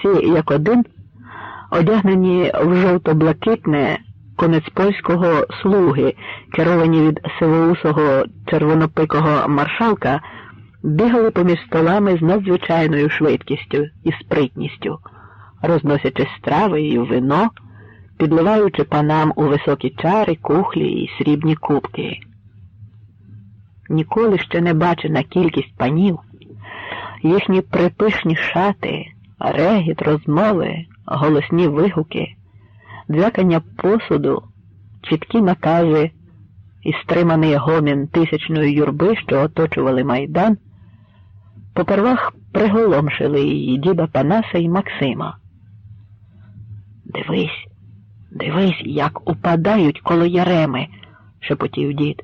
всі як один, одягнені в жовто-блакитне конець польського слуги, керовані від сивоусого червонопикого маршалка, бігали поміж столами з надзвичайною швидкістю і спритністю, розносячи страви і вино, підливаючи панам у високі чари, кухлі і срібні кубки. Ніколи ще не бачена кількість панів, їхні припишні шати, регіт, розмови, голосні вигуки, дзякання посуду, чіткі накази і стриманий гомін тисячної юрби, що оточували майдан, попервах приголомшили її діда Панаса і Максима. Дивись, дивись, як упадають коло яреми, шепотів дід.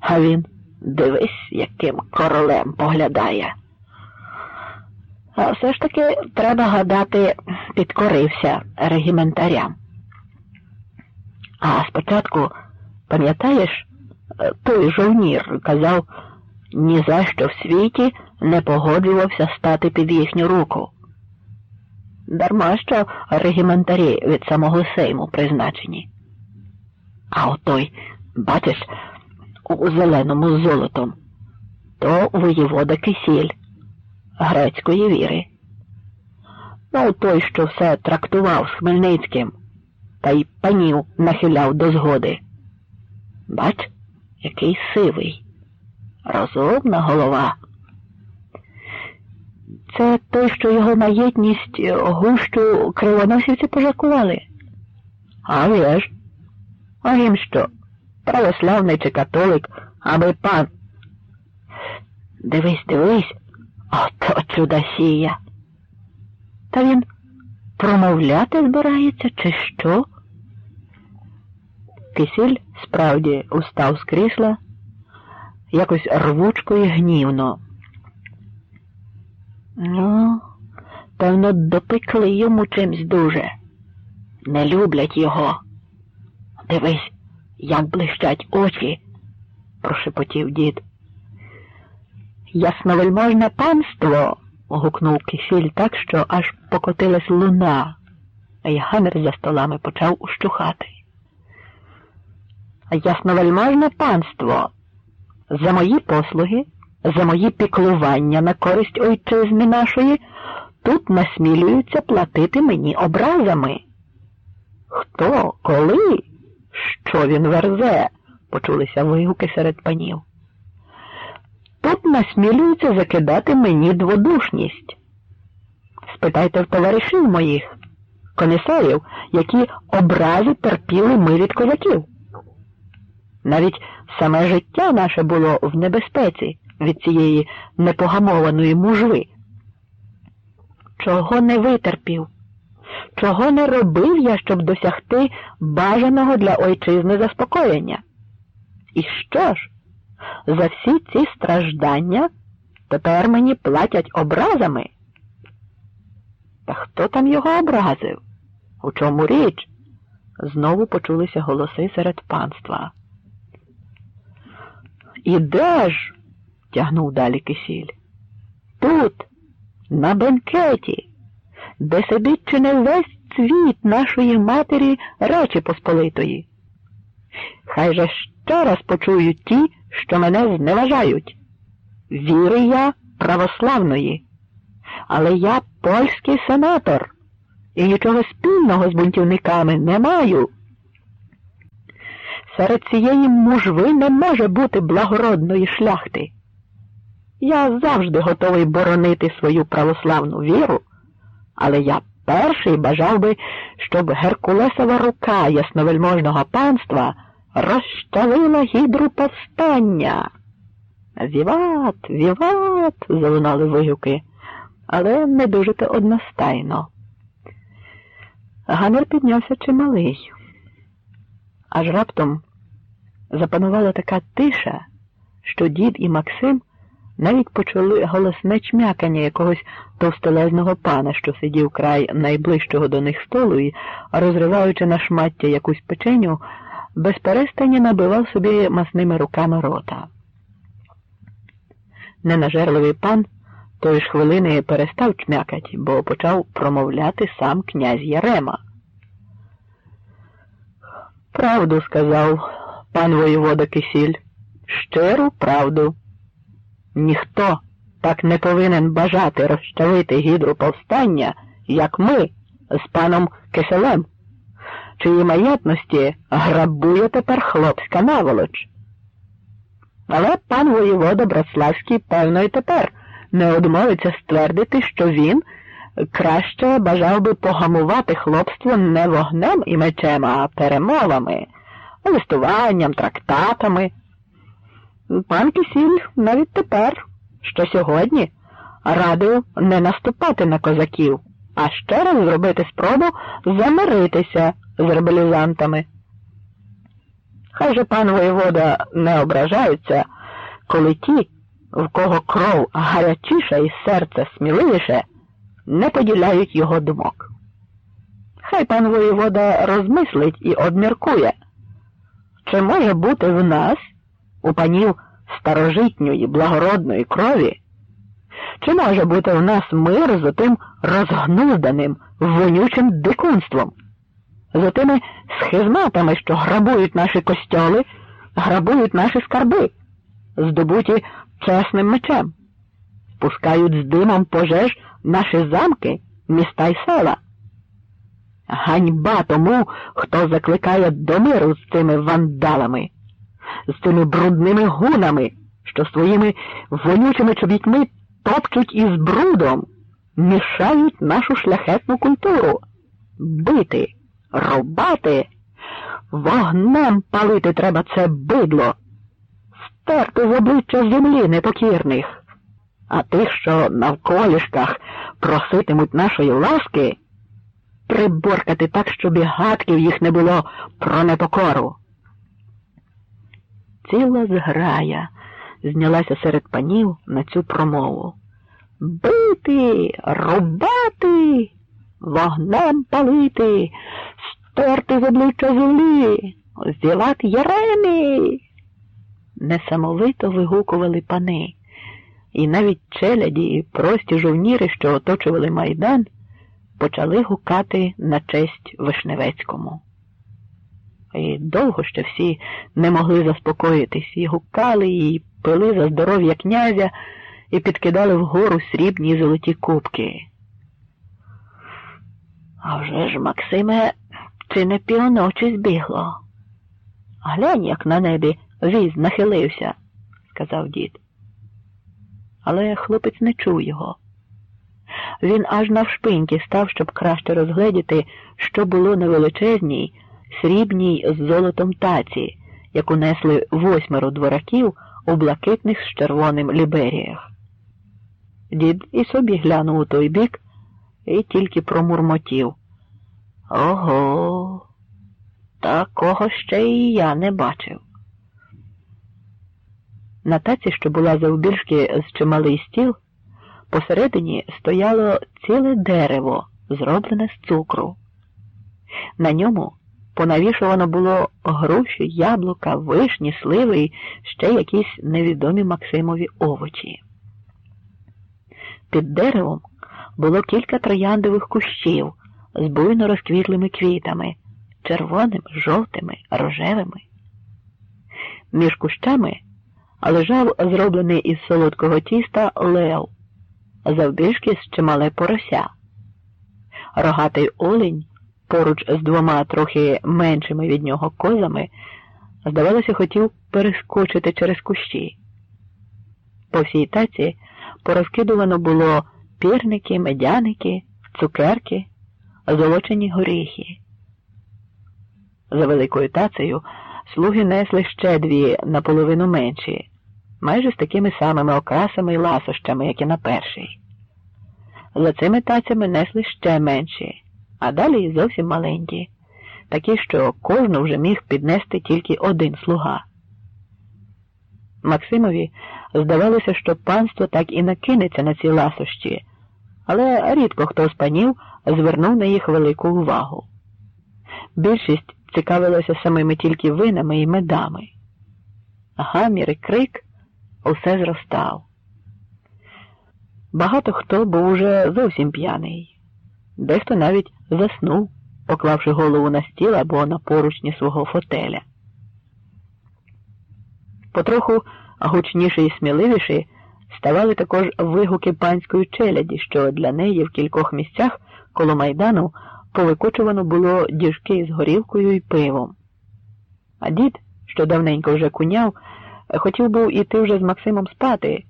А він дивись, яким королем поглядає. А все ж таки треба гадати, підкорився регіментарям. А спочатку, пам'ятаєш, той жовнір казав, ні за що в світі не погоджувався стати під їхню руку. Дарма що регіментарі від самого Сейму призначені. А отой, бачиш, у зеленому золотом, то воєвода кисіль грецької віри. Ну, той, що все трактував з Хмельницьким, та й панів нахиляв до згоди. Бач, який сивий, розумна голова. Це той, що його маєтність гущу кривоносівці пожакували. А ви ж? А їм що? Православний чи католик, аби пан. Дивись, дивись, ото чудосія. Та він промовляти збирається, чи що? Кисіль справді устав з крісла, якось рвучко і гнівно. Ну, певно, допекли йому чимсь дуже. Не люблять його. Дивись, як блищать очі, прошепотів дід. Ясновельможне панство. гукнув кисіль так, що аж покотилась луна, а Ягамір за столами почав ущухати. Ясновельможне панство, за мої послуги, за мої піклування на користь ойчизни нашої, тут насмілюються платити мені образами. Хто, коли? Що він верзе? почулися вигуки серед панів. Тут насмілюються закидати мені дводушність. Спитайте в товаришів моїх, комісарів, які образи терпіли ми від козаків. Навіть саме життя наше було в небезпеці від цієї непогамованої мужви. Чого не витерпів? Чого не робив я, щоб досягти бажаного для ойчизни заспокоєння? І що ж? За всі ці страждання тепер мені платять образами? Та хто там його образив? У чому річ? Знову почулися голоси серед панства. І де ж? тягнув далі кисіль. Тут, на бенкеті, де сидить чи не весь цвіт нашої матері Речі Посполитої. Хай же ще раз почують ті, що мене зневажають. Віри я православної, але я польський сенатор і нічого спільного з бунтівниками не маю. Серед цієї мужви не може бути благородної шляхти. Я завжди готовий боронити свою православну віру, але я перший бажав би, щоб Геркулесова рука ясновельможного панства розчавила гідру повстання. Віват, віват, залунали вигуки, але не дуже то одностайно. Ганер піднявся чималий. Аж раптом запанувала така тиша, що дід і Максим навіть почули голосне чмякання якогось товстелезного пана, що сидів край найближчого до них столу і, розриваючи на шмаття якусь печеню, без перестані набивав собі масними руками рота. Ненажерливий пан Тої ж хвилини перестав чмякать, бо почав промовляти сам князь Ярема. Правду сказав пан воєвода Кисіль, щиру правду. Ніхто так не повинен бажати розчавити гідру повстання, як ми з паном Киселем, чиї маєтності грабує тепер хлопська наволоч. Але пан воєвода Братславський, певно, і тепер не одмовиться ствердити, що він краще бажав би погамувати хлопство не вогнем і мечем, а перемовами, листуванням, трактатами. Пан Кисіль навіть тепер, що сьогодні, радив не наступати на козаків, а ще раз зробити спробу замиритися з ребелізантами. Хай же пан воєвода не ображаються, коли ті, в кого кров гарячіша і серце сміливіше, не поділяють його думок. Хай пан воєвода розмислить і обміркує, чи може бути в нас, у панів старожитньої благородної крові, чи може бути в нас мир з тим розгнузданим, вонючим дикунством, з тими схизматами, що грабують наші костьоли, грабують наші скарби, здобуті чесним мечем, спускають з димом пожеж наші замки, міста й села. Ганьба тому, хто закликає до миру з цими вандалами, з цими брудними гунами, що своїми вонючими чобітьми топчуть із брудом, мішають нашу шляхетну культуру, бити, рубати, вогнем палити треба це бидло, стерти з обличчя землі непокірних, а тих, що навколішках проситимуть нашої ласки, приборкати так, щоб і гадків їх не було про непокору. Ціла зграя знялася серед панів на цю промову. Бити, рубати, вогнем палити, стерти з обличчя землі, зділати яремі. Несамовито вигукували пани, і навіть челяді і прості жовніри, що оточували майдан, почали гукати на честь Вишневецькому. І довго ще всі не могли заспокоїтись, і гукали, і пили за здоров'я князя, і підкидали вгору срібні й золоті кубки. А вже ж, Максиме, чи не півночі збігло? Глянь, як на небі віз нахилився, сказав дід. Але хлопець не чув його. Він аж навшпиньки став, щоб краще розгледіти, що було на величезній, срібній з золотом таці, яку несли восьмеро двораків у блакитних з червоним ліберіях. Дід і собі глянув у той бік і тільки промурмотів. Ого, такого ще і я не бачив. На таці, що була завбільшки з чималий стіл, посередині стояло ціле дерево, зроблене з цукру. На ньому понавішувано було груші, яблука, вишні, сливи і ще якісь невідомі Максимові овочі. Під деревом було кілька трояндових кущів з буйно розквітлими квітами, червоними, жовтими, рожевими. Між кущами лежав зроблений із солодкого тіста лев, завбільшки з чимале порося. Рогатий олень поруч з двома трохи меншими від нього козами, здавалося, хотів перескочити через кущі. По всій таці порозкидувано було пірники, медяники, цукерки, золочені горіхи. За великою тацею слуги несли ще дві наполовину менші, майже з такими самими окрасами і ласощами, як і на першій. За цими тацями несли ще менші, а далі зовсім маленькі, такі, що кожну вже міг піднести тільки один слуга. Максимові здавалося, що панство так і накинеться на ці ласощі, але рідко хто з панів звернув на їх велику увагу. Більшість цікавилася самими тільки винами і медами. Гамір і крик усе зростав. Багато хто був уже зовсім п'яний, дехто навіть заснув, поклавши голову на стіл або на поручні свого фотеля. Потроху гучніші і сміливіші ставали також вигуки панської челяді, що для неї в кількох місцях коло майдану повикочувано було діжки з горілкою і пивом. А дід, що давненько вже куняв, хотів був іти вже з Максимом спати,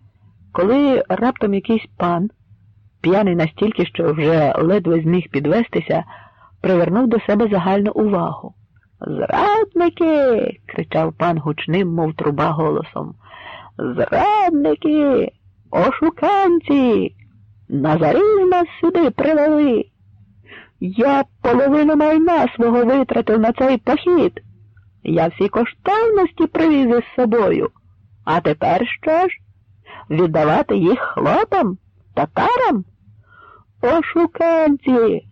коли раптом якийсь пан, п'яний настільки, що вже ледве зміг підвестися, привернув до себе загальну увагу. Зрадники. кричав пан гучним, мов труба голосом. Зрадники, ошуканці, Назарів нас сюди привели. Я половину майна свого витратив на цей похід. Я всі коштовності привіз із собою. А тепер що ж? Віддавати їх хлопам, татарам? Ошуканці,